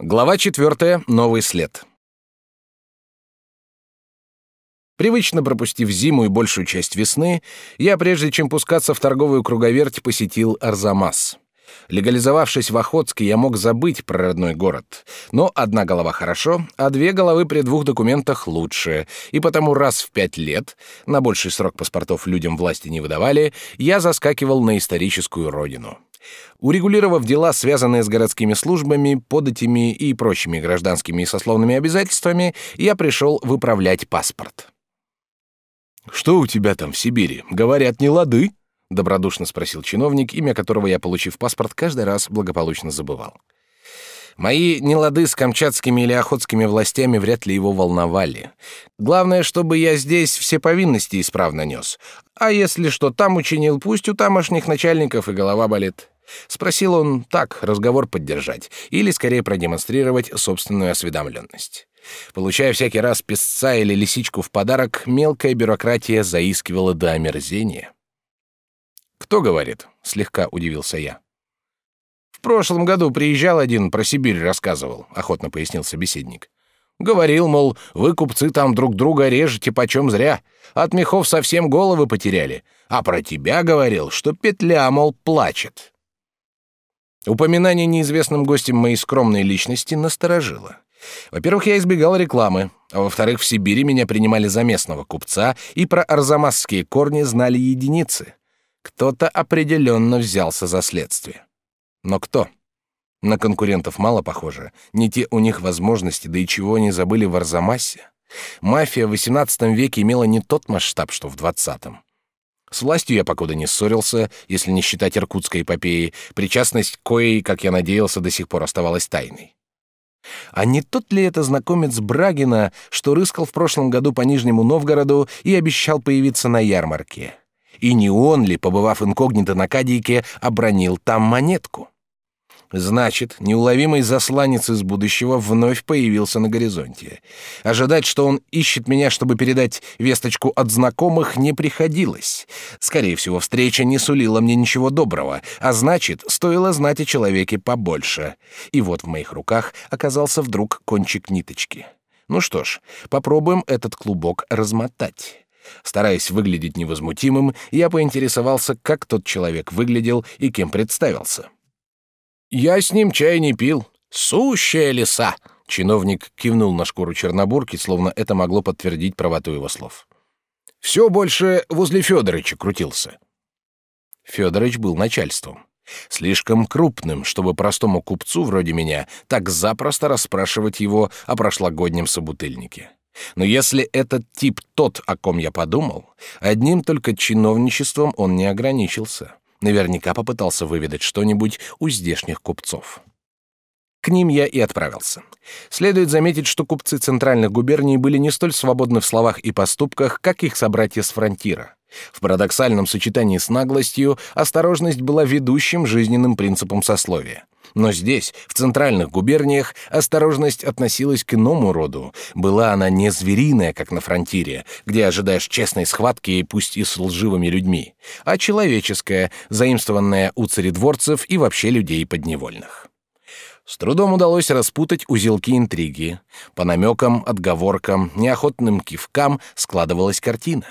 Глава четвертая. Новый след. Привычно пропустив зиму и большую часть весны, я, прежде чем пускаться в торговую круговерть, посетил Арзамас. Легализовавшись в Охотске, я мог забыть про родной город. Но одна голова хорошо, а две головы при двух документах лучше. И потому раз в пять лет, на больший срок паспортов людям власти не выдавали, я заскакивал на историческую родину. Урегулировав дела, связанные с городскими службами, податями и прочими гражданскими и сословными обязательствами, я пришел выправлять паспорт. «Что у тебя там в Сибири? Говорят, не лады?» — добродушно спросил чиновник, имя которого я, получив паспорт, каждый раз благополучно забывал. Мои нелады с камчатскими или охотскими властями вряд ли его волновали. Главное, чтобы я здесь все повинности исправно нес. А если что там учинил, пусть у тамошних начальников и голова болит. Спросил он так, разговор поддержать, или скорее продемонстрировать собственную осведомленность. Получая всякий раз песца или лисичку в подарок, мелкая бюрократия заискивала до омерзения. «Кто говорит?» — слегка удивился я. В прошлом году приезжал один, про Сибирь рассказывал, охотно пояснил собеседник. Говорил, мол, вы, купцы, там друг друга режете почем зря. От мехов совсем головы потеряли. А про тебя говорил, что петля, мол, плачет. Упоминание неизвестным гостем моей скромной личности насторожило. Во-первых, я избегал рекламы, а во-вторых, в Сибири меня принимали за местного купца, и про арзамасские корни знали единицы. Кто-то определенно взялся за следствие. Но кто? На конкурентов мало похоже. Не те у них возможности, да и чего они забыли в Арзамасе. Мафия в XVIII веке имела не тот масштаб, что в XX. С властью я покуда не ссорился, если не считать иркутской эпопеи, причастность коей, как я надеялся, до сих пор оставалась тайной. А не тот ли это знакомец Брагина, что рыскал в прошлом году по Нижнему Новгороду и обещал появиться на ярмарке? И не он ли, побывав инкогнито на Кадийке, обронил там монетку? Значит, неуловимый засланец из будущего вновь появился на горизонте. Ожидать, что он ищет меня, чтобы передать весточку от знакомых, не приходилось. Скорее всего, встреча не сулила мне ничего доброго, а значит, стоило знать о человеке побольше. И вот в моих руках оказался вдруг кончик ниточки. Ну что ж, попробуем этот клубок размотать. Стараясь выглядеть невозмутимым, я поинтересовался, как тот человек выглядел и кем представился. «Я с ним чай не пил. Сущая лиса!» Чиновник кивнул на шкуру чернобурки, словно это могло подтвердить правоту его слов. «Все больше возле Федорыча крутился». Федорович был начальством. Слишком крупным, чтобы простому купцу вроде меня так запросто расспрашивать его о прошлогоднем собутыльнике. Но если этот тип тот, о ком я подумал, одним только чиновничеством он не ограничился. Наверняка попытался выведать что-нибудь у здешних купцов. К ним я и отправился. Следует заметить, что купцы центральных губерний были не столь свободны в словах и поступках, как их собратья с фронтира. В парадоксальном сочетании с наглостью осторожность была ведущим жизненным принципом сословия. Но здесь, в центральных губерниях, осторожность относилась к иному роду. Была она не звериная, как на фронтире, где ожидаешь честной схватки, пусть и с лживыми людьми, а человеческая, заимствованная у царедворцев и вообще людей подневольных. С трудом удалось распутать узелки интриги. По намекам, отговоркам, неохотным кивкам складывалась картина.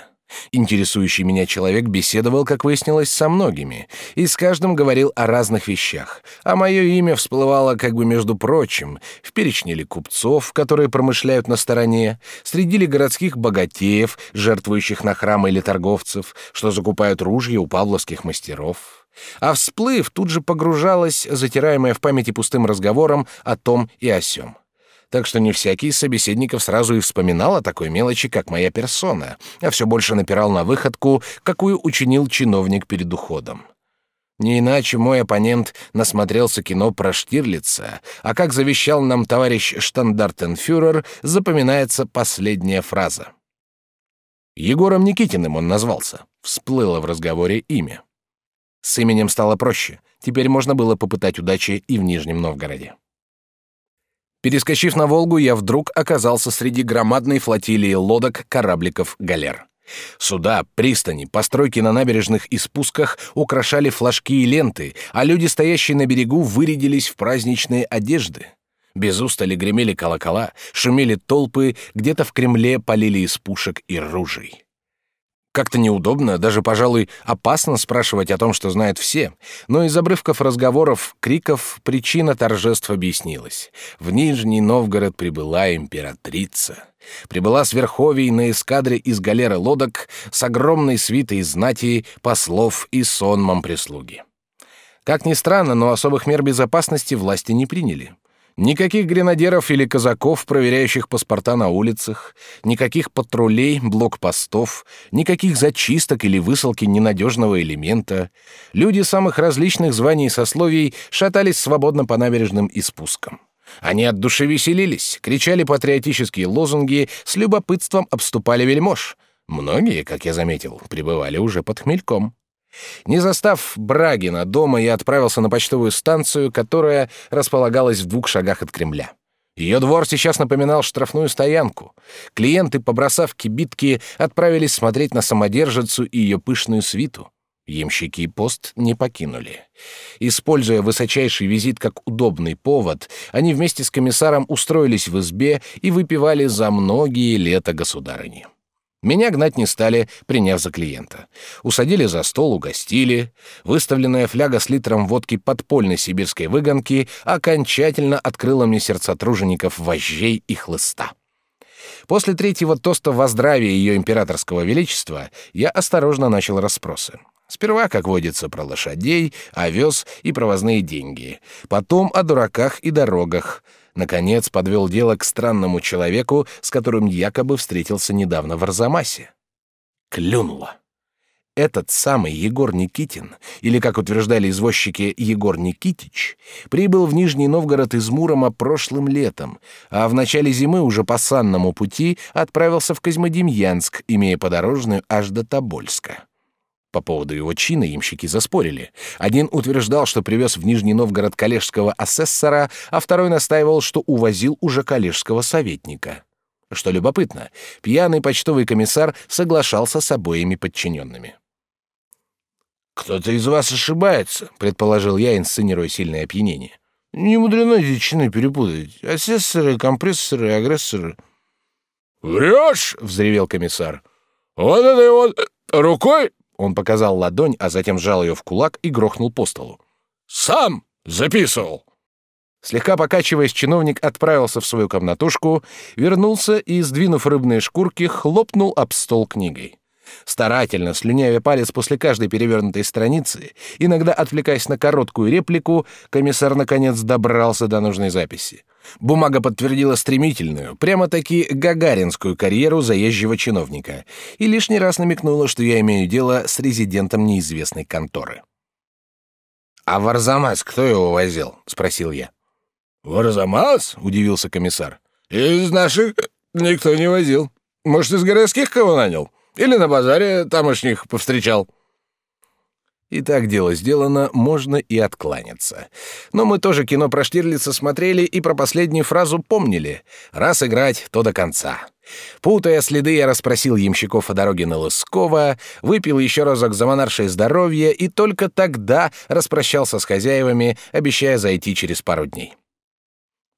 Интересующий меня человек беседовал, как выяснилось, со многими, и с каждым говорил о разных вещах, а мое имя всплывало как бы между прочим в перечне ли купцов, которые промышляют на стороне, среди ли городских богатеев, жертвующих на храмы или торговцев, что закупают ружья у павловских мастеров. А всплыв тут же погружалась, затираемая в памяти пустым разговором о том и о сём так что не всякий из собеседников сразу и вспоминал о такой мелочи, как моя персона, а все больше напирал на выходку, какую учинил чиновник перед уходом. Не иначе мой оппонент насмотрелся кино про Штирлица, а как завещал нам товарищ штандартенфюрер, запоминается последняя фраза. Егором Никитиным он назвался. Всплыло в разговоре имя. С именем стало проще. Теперь можно было попытать удачи и в Нижнем Новгороде. Перескочив на Волгу, я вдруг оказался среди громадной флотилии лодок, корабликов, галер. Суда, пристани, постройки на набережных и спусках украшали флажки и ленты, а люди, стоящие на берегу, вырядились в праздничные одежды. Без устали гремели колокола, шумели толпы, где-то в Кремле полили из пушек и ружей. Как-то неудобно, даже, пожалуй, опасно спрашивать о том, что знают все, но из обрывков разговоров, криков причина торжеств объяснилась. В Нижний Новгород прибыла императрица. Прибыла с Верховий на эскадре из галеры лодок с огромной свитой знати, послов и сонмом прислуги. Как ни странно, но особых мер безопасности власти не приняли. Никаких гренадеров или казаков, проверяющих паспорта на улицах, никаких патрулей, блокпостов, никаких зачисток или высылки ненадежного элемента. Люди самых различных званий и сословий шатались свободно по набережным и спускам. Они от души веселились, кричали патриотические лозунги, с любопытством обступали вельмож. Многие, как я заметил, пребывали уже под хмельком. Не застав Брагина дома, я отправился на почтовую станцию, которая располагалась в двух шагах от Кремля. Ее двор сейчас напоминал штрафную стоянку. Клиенты, побросав кибитки, отправились смотреть на самодержицу и ее пышную свиту. Ямщики пост не покинули. Используя высочайший визит как удобный повод, они вместе с комиссаром устроились в избе и выпивали за многие лета государыни. Меня гнать не стали, приняв за клиента. Усадили за стол, угостили. Выставленная фляга с литром водки подпольной сибирской выгонки окончательно открыла мне сердца тружеников вожжей и хлыста. После третьего тоста во здравие ее императорского величества я осторожно начал расспросы. Сперва, как водится, про лошадей, овес и провозные деньги. Потом о дураках и дорогах — Наконец подвел дело к странному человеку, с которым якобы встретился недавно в Арзамасе. Клюнуло. Этот самый Егор Никитин, или, как утверждали извозчики, Егор Никитич, прибыл в Нижний Новгород из Мурома прошлым летом, а в начале зимы уже по санному пути отправился в Козьмодемьянск, имея подорожную аж до Тобольска. По поводу его чина имщики заспорили. Один утверждал, что привез в Нижний Новгород коллежского асессора, а второй настаивал, что увозил уже коллежского советника. Что любопытно, пьяный почтовый комиссар соглашался с обоими подчиненными. «Кто-то из вас ошибается», — предположил я, инсценируя сильное опьянение. «Не мудрено эти чины перепутать. Асессоры, компрессоры, агрессоры». «Врешь!» — взревел комиссар. «Вот этой вот рукой он показал ладонь, а затем сжал ее в кулак и грохнул по столу. «Сам записывал!» Слегка покачиваясь, чиновник отправился в свою комнатушку, вернулся и, сдвинув рыбные шкурки, хлопнул об стол книгой. Старательно, слюнявя палец после каждой перевернутой страницы, иногда отвлекаясь на короткую реплику, комиссар наконец добрался до нужной записи. Бумага подтвердила стремительную, прямо-таки гагаринскую карьеру заезжего чиновника и лишний раз намекнула, что я имею дело с резидентом неизвестной конторы. «А в Арзамас кто его возил?» — спросил я. «В Арзамас?» — удивился комиссар. «Из наших никто не возил. Может, из городских кого нанял? Или на базаре тамошних повстречал?» И так дело сделано, можно и откланяться. Но мы тоже кино про Штирлица смотрели и про последнюю фразу помнили. Раз играть, то до конца. Путая следы, я расспросил ямщиков о дороге на Лысково, выпил еще разок за монаршее здоровье и только тогда распрощался с хозяевами, обещая зайти через пару дней.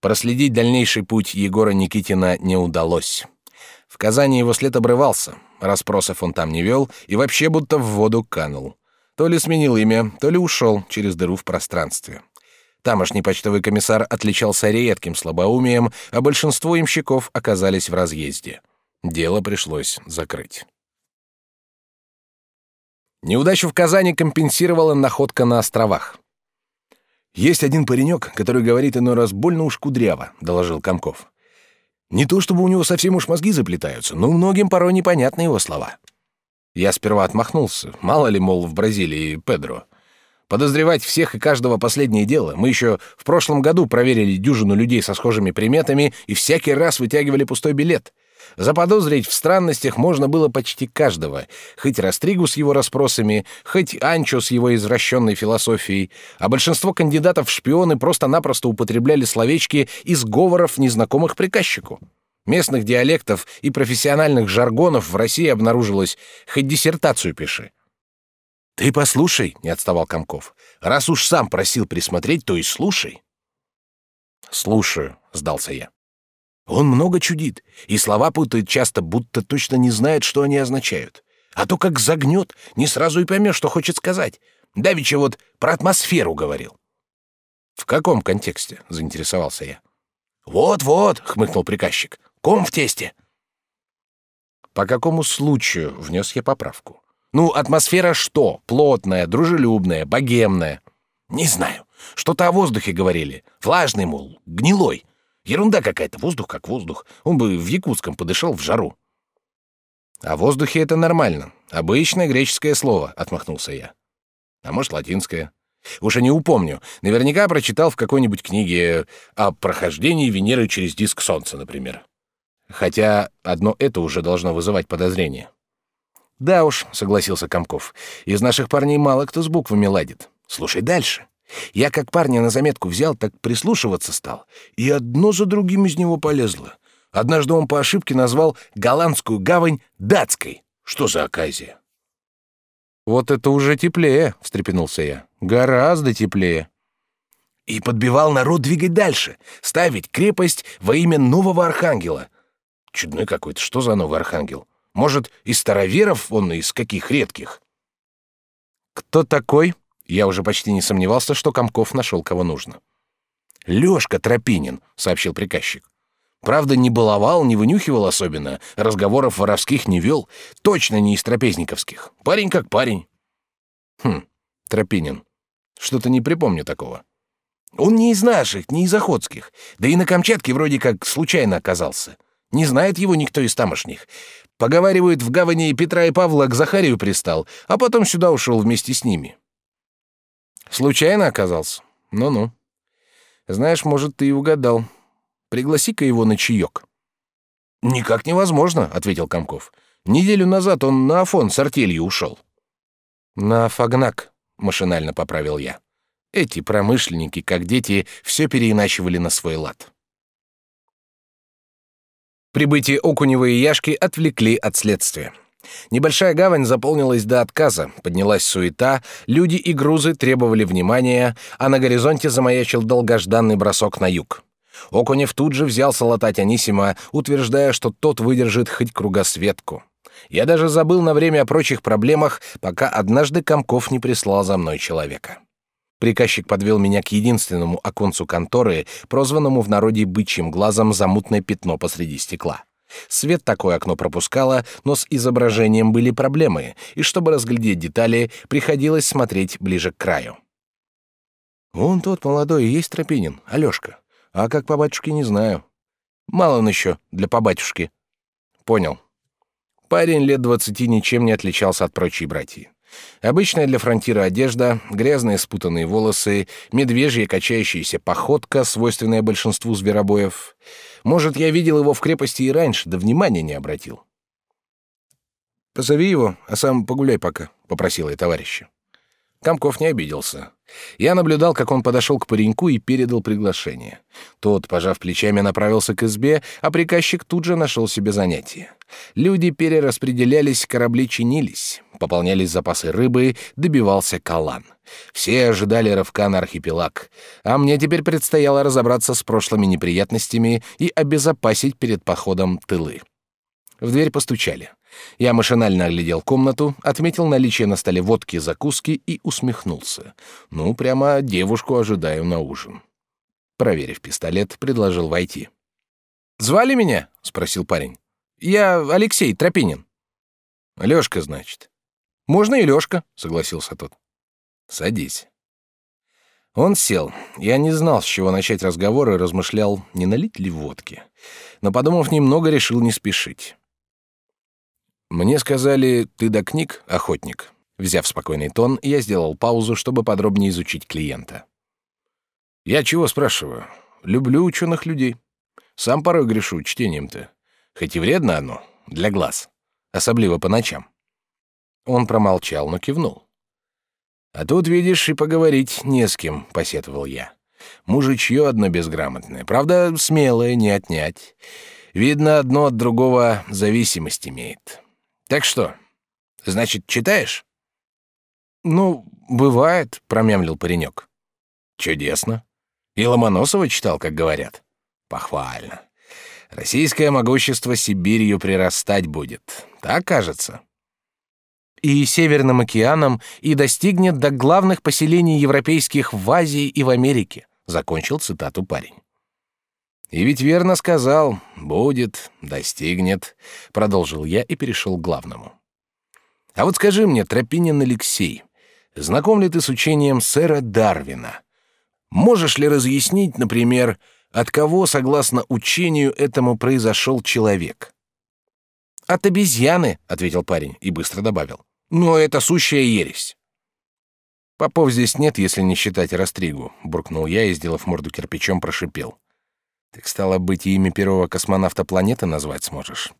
Проследить дальнейший путь Егора Никитина не удалось. В Казани его след обрывался, расспросов он там не вел и вообще будто в воду канул. То ли сменил имя, то ли ушел через дыру в пространстве. Тамошний почтовый комиссар отличался редким слабоумием, а большинство имщиков оказались в разъезде. Дело пришлось закрыть. Неудачу в Казани компенсировала находка на островах. «Есть один паренек, который говорит иной раз больно уж кудряво», — доложил Комков. «Не то чтобы у него совсем уж мозги заплетаются, но многим порой непонятны его слова. Я сперва отмахнулся. Мало ли, мол, в Бразилии Педро. Подозревать всех и каждого последнее дело. Мы еще в прошлом году проверили дюжину людей со схожими приметами и всякий раз вытягивали пустой билет. Заподозрить в странностях можно было почти каждого, хоть Растригу с его расспросами, хоть Анчо с его извращенной философией, а большинство кандидатов в шпионы просто-напросто употребляли словечки из говоров незнакомых приказчику. Местных диалектов и профессиональных жаргонов в России обнаружилось, хоть диссертацию пиши. «Ты послушай», — не отставал Комков. «Раз уж сам просил присмотреть, то и слушай». Слушаю, сдался я. Он много чудит, и слова путает часто, будто точно не знает, что они означают. А то как загнет, не сразу и поймешь, что хочет сказать. Давича вот про атмосферу говорил. В каком контексте? заинтересовался я. Вот-вот, хмыкнул приказчик. Ком в тесте. По какому случаю внес я поправку? Ну, атмосфера что? Плотная, дружелюбная, богемная? Не знаю. Что-то о воздухе говорили. Влажный, мол, гнилой. Ерунда какая-то, воздух как воздух. Он бы в якутском подышал в жару. О воздухе это нормально. Обычное греческое слово, отмахнулся я. А может, латинское. Уже не упомню. Наверняка прочитал в какой-нибудь книге о прохождении Венеры через диск Солнца, например. Хотя одно это уже должно вызывать подозрение. Да уж, согласился Комков. Из наших парней мало кто с буквами ладит. Слушай дальше. Я как парня на заметку взял, так прислушиваться стал, и одно за другим из него полезло. Однажды он по ошибке назвал голландскую гавань датской. Что за оказия? Вот это уже теплее, встрепенулся я. Гораздо теплее. И подбивал народ двигать дальше, ставить крепость во имя нового архангела. Чудной какой-то, что за новый архангел? Может, из староверов он из каких редких? Кто такой? Я уже почти не сомневался, что Комков нашел кого нужно. Лёшка Тропинин, сообщил приказчик. Правда, не баловал, не вынюхивал особенно, разговоров воровских не вел, точно не из трапезниковских. Парень как парень. Хм, Тропинин. Что-то не припомню такого. Он не из наших, не из охотских. Да и на Камчатке вроде как случайно оказался. Не знает его никто из тамошних. Поговаривают, в гавани Петра и Павла к Захарию пристал, а потом сюда ушел вместе с ними. Случайно оказался? Ну-ну. Знаешь, может, ты и угадал. Пригласи-ка его на чаек. Никак невозможно, ответил Комков. Неделю назад он на Афон с артелью ушел. На Фагнак, машинально поправил я. Эти промышленники, как дети, все переиначивали на свой лад. Прибытие Окунева и Яшки отвлекли от следствия. Небольшая гавань заполнилась до отказа, поднялась суета, люди и грузы требовали внимания, а на горизонте замаячил долгожданный бросок на юг. Окунев тут же взялся латать Анисима, утверждая, что тот выдержит хоть кругосветку. Я даже забыл на время о прочих проблемах, пока однажды Комков не прислал за мной человека. Приказчик подвел меня к единственному оконцу конторы, прозванному в народе бычьим глазом за мутное пятно посреди стекла. Свет такое окно пропускало, но с изображением были проблемы, и чтобы разглядеть детали, приходилось смотреть ближе к краю. «Вон тот молодой и есть Тропинин, Алёшка. А как по батюшке, не знаю. Мало он еще для по батюшки». «Понял». Парень лет двадцати ничем не отличался от прочей братьи. Обычная для фронтира одежда, грязные спутанные волосы, медвежья качающаяся походка, свойственная большинству зверобоев. Может, я видел его в крепости и раньше, да внимания не обратил. «Позови его, а сам погуляй пока», — попросил я товарища. Комков не обиделся. Я наблюдал, как он подошел к пареньку и передал приглашение. Тот, пожав плечами, направился к избе, а приказчик тут же нашел себе занятие. Люди перераспределялись, корабли чинились, пополнялись запасы рыбы, добивался калан. Все ожидали рывка на архипелаг, а мне теперь предстояло разобраться с прошлыми неприятностями и обезопасить перед походом тылы. В дверь постучали. Я машинально оглядел комнату, отметил наличие на столе водки и закуски и усмехнулся. Ну, прямо девушку ожидаю на ужин. Проверив пистолет, предложил войти. «Звали меня?» — спросил парень. «Я Алексей Тропинин». «Лёшка, значит». «Можно и Лёшка», — согласился тот. «Садись». Он сел. Я не знал, с чего начать разговор и размышлял, не налить ли водки. Но, подумав немного, решил не спешить. Мне сказали, ты до книг охотник. Взяв спокойный тон, я сделал паузу, чтобы подробнее изучить клиента. Я чего спрашиваю? Люблю ученых людей. Сам порой грешу чтением-то. Хоть и вредно оно, для глаз. Особливо по ночам. Он промолчал, но кивнул. А тут, видишь, и поговорить не с кем, посетовал я. Мужичье одно безграмотное. Правда, смелое, не отнять. Видно, одно от другого зависимость имеет. Так что, значит, читаешь? Ну, бывает, промямлил паренек. Чудесно. И Ломоносова читал, как говорят. Похвально. Российское могущество Сибирью прирастать будет. Так кажется. И Северным океаном, и достигнет до главных поселений европейских в Азии и в Америке. Закончил цитату парень. И ведь верно сказал. Будет, достигнет. Продолжил я и перешел к главному. А вот скажи мне, Тропинин Алексей, знаком ли ты с учением сэра Дарвина? Можешь ли разъяснить, например, от кого, согласно учению этому, произошел человек? От обезьяны, ответил парень и быстро добавил. Но это сущая ересь. Попов здесь нет, если не считать Растригу, буркнул я и, сделав морду кирпичом, прошипел. Так стало быть, и имя первого космонавта планеты назвать сможешь.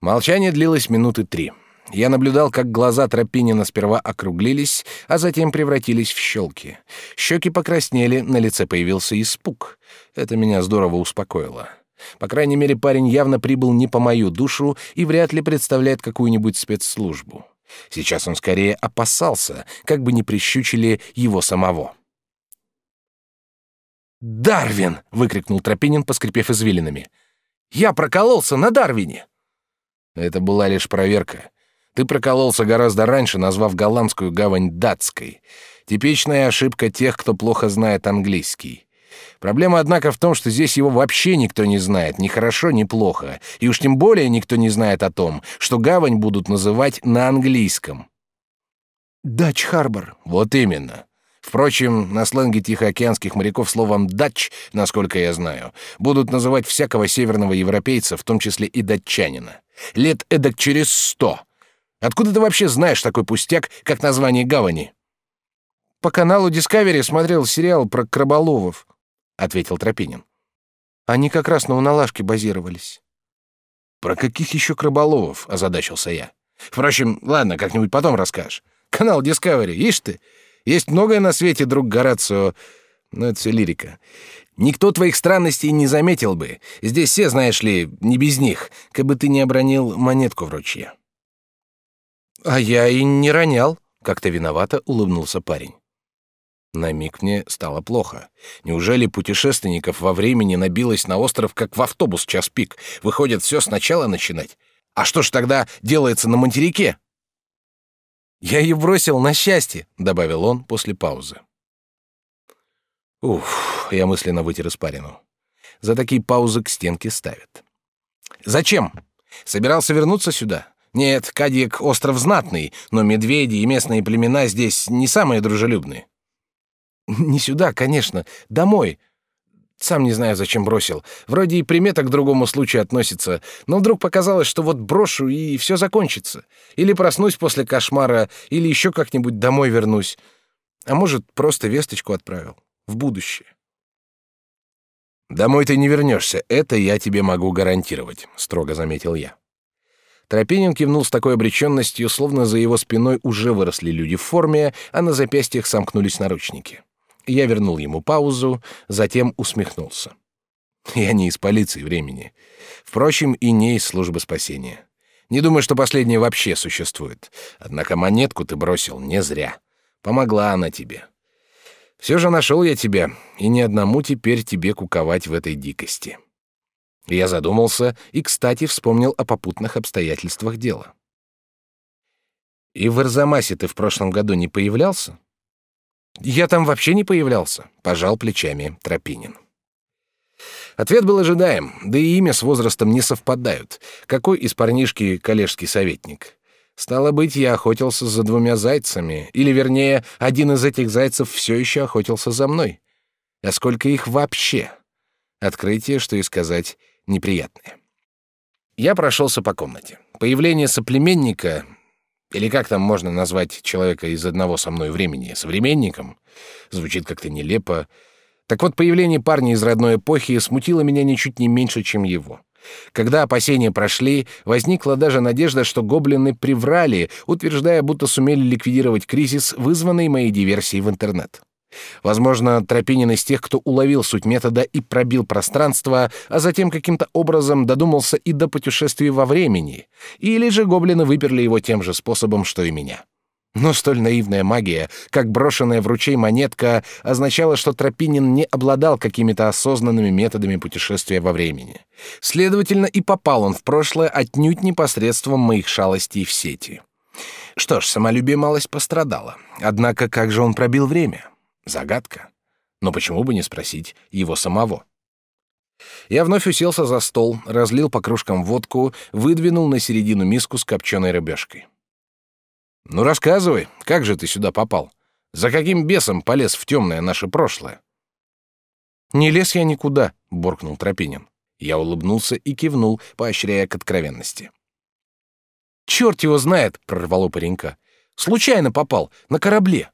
Молчание длилось минуты три. Я наблюдал, как глаза Тропинина сперва округлились, а затем превратились в щелки. Щеки покраснели, на лице появился испуг. Это меня здорово успокоило. По крайней мере, парень явно прибыл не по мою душу и вряд ли представляет какую-нибудь спецслужбу. Сейчас он скорее опасался, как бы не прищучили его самого. «Дарвин!» — выкрикнул Тропинин, поскрипев извилинами. «Я прокололся на Дарвине!» Это была лишь проверка. Ты прокололся гораздо раньше, назвав голландскую гавань датской. Типичная ошибка тех, кто плохо знает английский. Проблема, однако, в том, что здесь его вообще никто не знает, ни хорошо, ни плохо. И уж тем более никто не знает о том, что гавань будут называть на английском. «Дач-Харбор». Вот именно. Впрочем, на сленге тихоокеанских моряков словом «дач», насколько я знаю, будут называть всякого северного европейца, в том числе и датчанина. Лет эдак через сто, Откуда ты вообще знаешь такой пустяк, как название гавани? По каналу Discovery смотрел сериал про краболовов, ответил Тропинин. Они как раз на Уналашке базировались. Про каких еще краболовов? озадачился я. Впрочем, ладно, как-нибудь потом расскажешь. Канал Discovery, ишь ты. Есть многое на свете, друг Горацио, но это все лирика. Никто твоих странностей не заметил бы. Здесь все, знаешь ли, не без них, как бы ты не обронил монетку в ручье. А я и не ронял, как-то виновато улыбнулся парень. На миг мне стало плохо. Неужели путешественников во времени набилось на остров, как в автобус час пик? Выходит, все сначала начинать? А что ж тогда делается на материке? Я ее бросил на счастье, добавил он после паузы. Уф, я мысленно вытер испарину. За такие паузы к стенке ставят. Зачем? Собирался вернуться сюда? Нет, Кадик — остров знатный, но медведи и местные племена здесь не самые дружелюбные. Не сюда, конечно, домой. Сам не знаю, зачем бросил. Вроде и примета к другому случаю относится, но вдруг показалось, что вот брошу, и все закончится. Или проснусь после кошмара, или еще как-нибудь домой вернусь. А может, просто весточку отправил. В будущее. «Домой ты не вернешься, это я тебе могу гарантировать», — строго заметил я. Тропинин кивнул с такой обреченностью, словно за его спиной уже выросли люди в форме, а на запястьях сомкнулись наручники. Я вернул ему паузу, затем усмехнулся. Я не из полиции времени. Впрочем, и не из службы спасения. Не думаю, что последнее вообще существует. Однако монетку ты бросил не зря. Помогла она тебе. Все же нашел я тебя, и ни одному теперь тебе куковать в этой дикости. Я задумался и, кстати, вспомнил о попутных обстоятельствах дела. «И в Арзамасе ты в прошлом году не появлялся?» «Я там вообще не появлялся», — пожал плечами Тропинин. Ответ был ожидаем, да и имя с возрастом не совпадают. Какой из парнишки коллежский советник? Стало быть, я охотился за двумя зайцами, или, вернее, один из этих зайцев все еще охотился за мной. А сколько их вообще? Открытие, что и сказать, неприятные. Я прошелся по комнате. Появление соплеменника, или как там можно назвать человека из одного со мной времени, современником, звучит как-то нелепо. Так вот, появление парня из родной эпохи смутило меня ничуть не меньше, чем его. Когда опасения прошли, возникла даже надежда, что гоблины приврали, утверждая, будто сумели ликвидировать кризис, вызванный моей диверсией в интернет. Возможно, Тропинин из тех, кто уловил суть метода и пробил пространство, а затем каким-то образом додумался и до путешествий во времени. Или же гоблины выперли его тем же способом, что и меня. Но столь наивная магия, как брошенная в ручей монетка, означала, что Тропинин не обладал какими-то осознанными методами путешествия во времени. Следовательно, и попал он в прошлое отнюдь непосредством моих шалостей в сети. Что ж, самолюбие малость пострадало. Однако как же он пробил время? Загадка. Но почему бы не спросить его самого? Я вновь уселся за стол, разлил по кружкам водку, выдвинул на середину миску с копченой рыбешкой. Ну рассказывай, как же ты сюда попал? За каким бесом полез в темное наше прошлое? Не лез я никуда, буркнул Тропинин. Я улыбнулся и кивнул, поощряя к откровенности. Черт его знает, прорвало паренька. Случайно попал на корабле.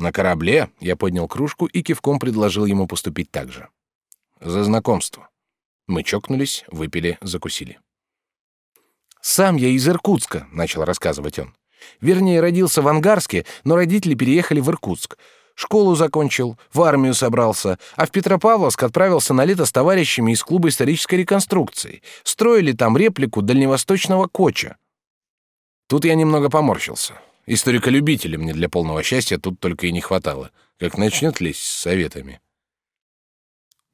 На корабле я поднял кружку и кивком предложил ему поступить так же. За знакомство. Мы чокнулись, выпили, закусили. Сам я из Иркутска, начал рассказывать он. Вернее, родился в Ангарске, но родители переехали в Иркутск. Школу закончил, в армию собрался, а в Петропавловск отправился на лето с товарищами из клуба исторической реконструкции. Строили там реплику дальневосточного коча. Тут я немного поморщился. Историколюбителя мне для полного счастья тут только и не хватало. Как начнет лезть с советами.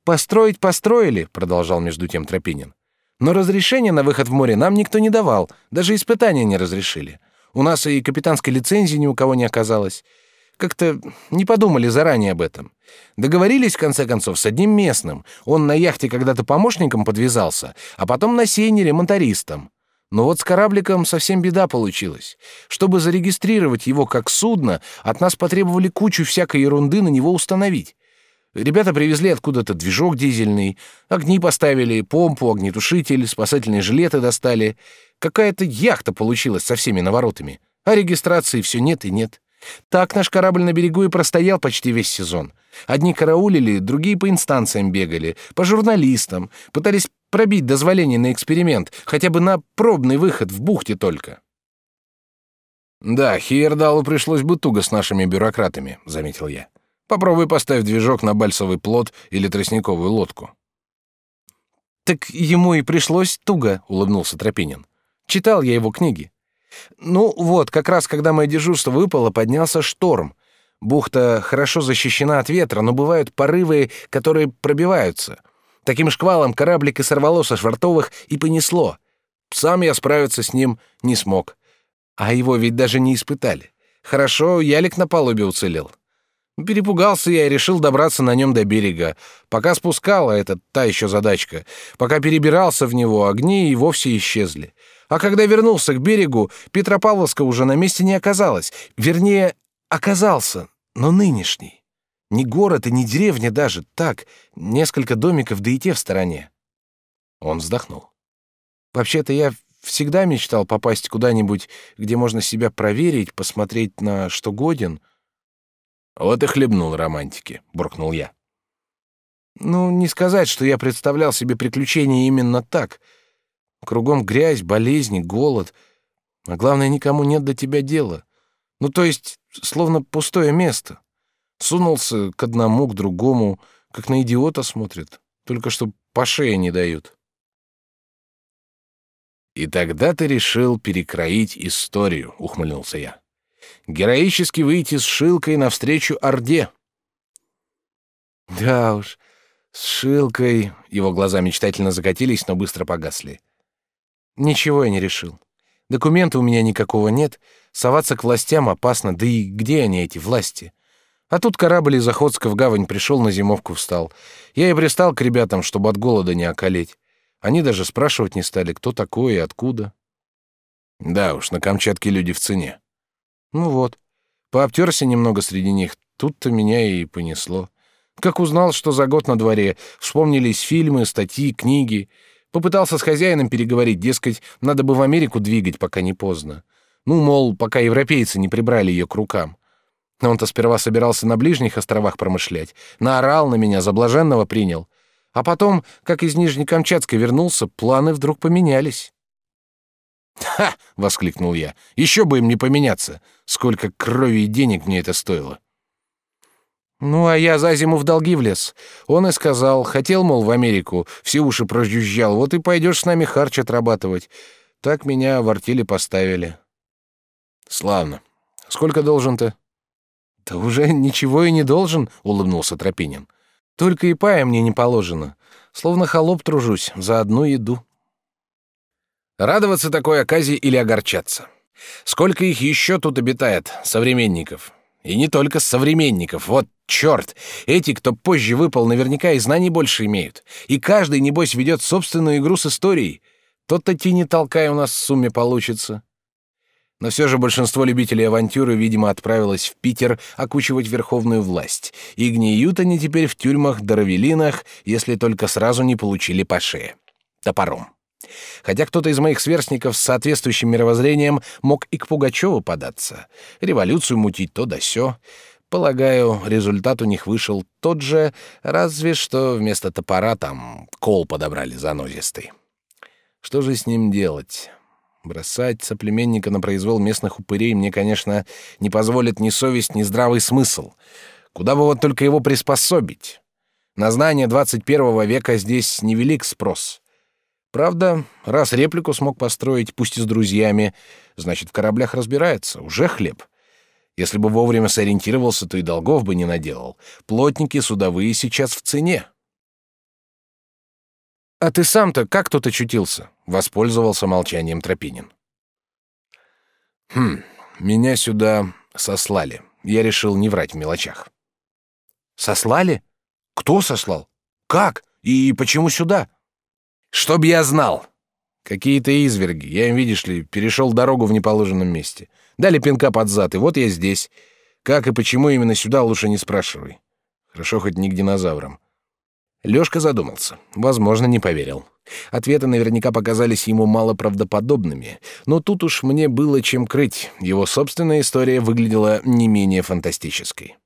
«Построить построили», — продолжал между тем Тропинин. «Но разрешение на выход в море нам никто не давал, даже испытания не разрешили. У нас и капитанской лицензии ни у кого не оказалось. Как-то не подумали заранее об этом. Договорились, в конце концов, с одним местным. Он на яхте когда-то помощником подвязался, а потом на сейнере монтаристом. Но вот с корабликом совсем беда получилась. Чтобы зарегистрировать его как судно, от нас потребовали кучу всякой ерунды на него установить. Ребята привезли откуда-то движок дизельный, огни поставили, помпу, огнетушитель, спасательные жилеты достали. Какая-то яхта получилась со всеми наворотами, а регистрации все нет и нет. Так наш корабль на берегу и простоял почти весь сезон. Одни караулили, другие по инстанциям бегали, по журналистам, пытались пробить дозволение на эксперимент, хотя бы на пробный выход в бухте только. «Да, Хиердалу пришлось бы туго с нашими бюрократами», — заметил я. Попробуй поставь движок на бальсовый плот или тростниковую лодку. Так ему и пришлось туго, улыбнулся Тропинин. Читал я его книги. Ну вот, как раз когда мое дежурство выпало, поднялся шторм. Бухта хорошо защищена от ветра, но бывают порывы, которые пробиваются. Таким шквалом кораблик и сорвало со швартовых и понесло. Сам я справиться с ним не смог. А его ведь даже не испытали. Хорошо, ялик на палубе уцелел. Перепугался я и решил добраться на нем до берега. Пока спускала, это та еще задачка. Пока перебирался в него, огни и вовсе исчезли. А когда вернулся к берегу, Петропавловска уже на месте не оказалось. Вернее, оказался, но нынешний. Не город и не деревня даже, так, несколько домиков, да и те в стороне. Он вздохнул. Вообще-то я всегда мечтал попасть куда-нибудь, где можно себя проверить, посмотреть на что годен — вот и хлебнул романтики, буркнул я. Ну, не сказать, что я представлял себе приключения именно так. Кругом грязь, болезни, голод, а главное, никому нет до тебя дела. Ну, то есть, словно пустое место. Сунулся к одному, к другому, как на идиота смотрят, только что по шее не дают. И тогда ты решил перекроить историю, ухмыльнулся я героически выйти с Шилкой навстречу Орде. Да уж, с Шилкой... Его глаза мечтательно закатились, но быстро погасли. Ничего я не решил. Документа у меня никакого нет, соваться к властям опасно, да и где они, эти власти? А тут корабль из Охотска в гавань пришел, на зимовку встал. Я и пристал к ребятам, чтобы от голода не околеть. Они даже спрашивать не стали, кто такой и откуда. Да уж, на Камчатке люди в цене. Ну вот. Пообтерся немного среди них, тут-то меня и понесло. Как узнал, что за год на дворе, вспомнились фильмы, статьи, книги. Попытался с хозяином переговорить, дескать, надо бы в Америку двигать, пока не поздно. Ну, мол, пока европейцы не прибрали ее к рукам. Он-то сперва собирался на ближних островах промышлять, наорал на меня, за блаженного принял. А потом, как из Нижнекамчатска вернулся, планы вдруг поменялись. «Ха!» — воскликнул я. «Еще бы им не поменяться! Сколько крови и денег мне это стоило!» Ну, а я за зиму в долги влез. Он и сказал, хотел, мол, в Америку, все уши прожужжал, вот и пойдешь с нами харч отрабатывать. Так меня в артели поставили. Славно. Сколько должен-то? Да уже ничего и не должен, улыбнулся Тропинин. Только и пая мне не положено. Словно холоп тружусь за одну еду. Радоваться такой оказии или огорчаться? Сколько их еще тут обитает, современников? И не только современников. Вот черт! Эти, кто позже выпал, наверняка и знаний больше имеют. И каждый, небось, ведет собственную игру с историей. Тот-то тени толкай у нас в сумме получится. Но все же большинство любителей авантюры, видимо, отправилось в Питер окучивать верховную власть, и гниют они теперь в тюрьмах-даровелинах, если только сразу не получили по шее. Топором. Хотя кто-то из моих сверстников с соответствующим мировоззрением мог и к Пугачеву податься, революцию мутить то да сё. Полагаю, результат у них вышел тот же, разве что вместо топора там кол подобрали занозистый. Что же с ним делать? Бросать соплеменника на произвол местных упырей мне, конечно, не позволит ни совесть, ни здравый смысл. Куда бы вот только его приспособить? На знание 21 века здесь невелик спрос. Правда, раз реплику смог построить, пусть и с друзьями, значит, в кораблях разбирается, уже хлеб. Если бы вовремя сориентировался, то и долгов бы не наделал. Плотники судовые сейчас в цене. «А ты сам-то как тут очутился?» — воспользовался молчанием Тропинин. «Хм, меня сюда сослали. Я решил не врать в мелочах». «Сослали? Кто сослал? Как? И почему сюда?» «Чтоб я знал!» «Какие-то изверги. Я им, видишь ли, перешел дорогу в неположенном месте. Дали пинка под зад, и вот я здесь. Как и почему именно сюда, лучше не спрашивай. Хорошо, хоть не к динозаврам. Лёшка задумался. Возможно, не поверил. Ответы наверняка показались ему малоправдоподобными, но тут уж мне было чем крыть. Его собственная история выглядела не менее фантастической.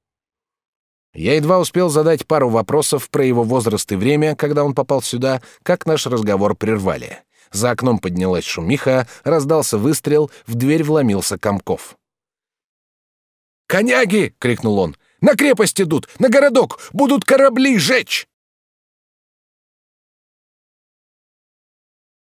Я едва успел задать пару вопросов про его возраст и время, когда он попал сюда, как наш разговор прервали. За окном поднялась шумиха, раздался выстрел, в дверь вломился Комков. «Коняги!» — крикнул он. «На крепость идут! На городок! Будут корабли жечь!»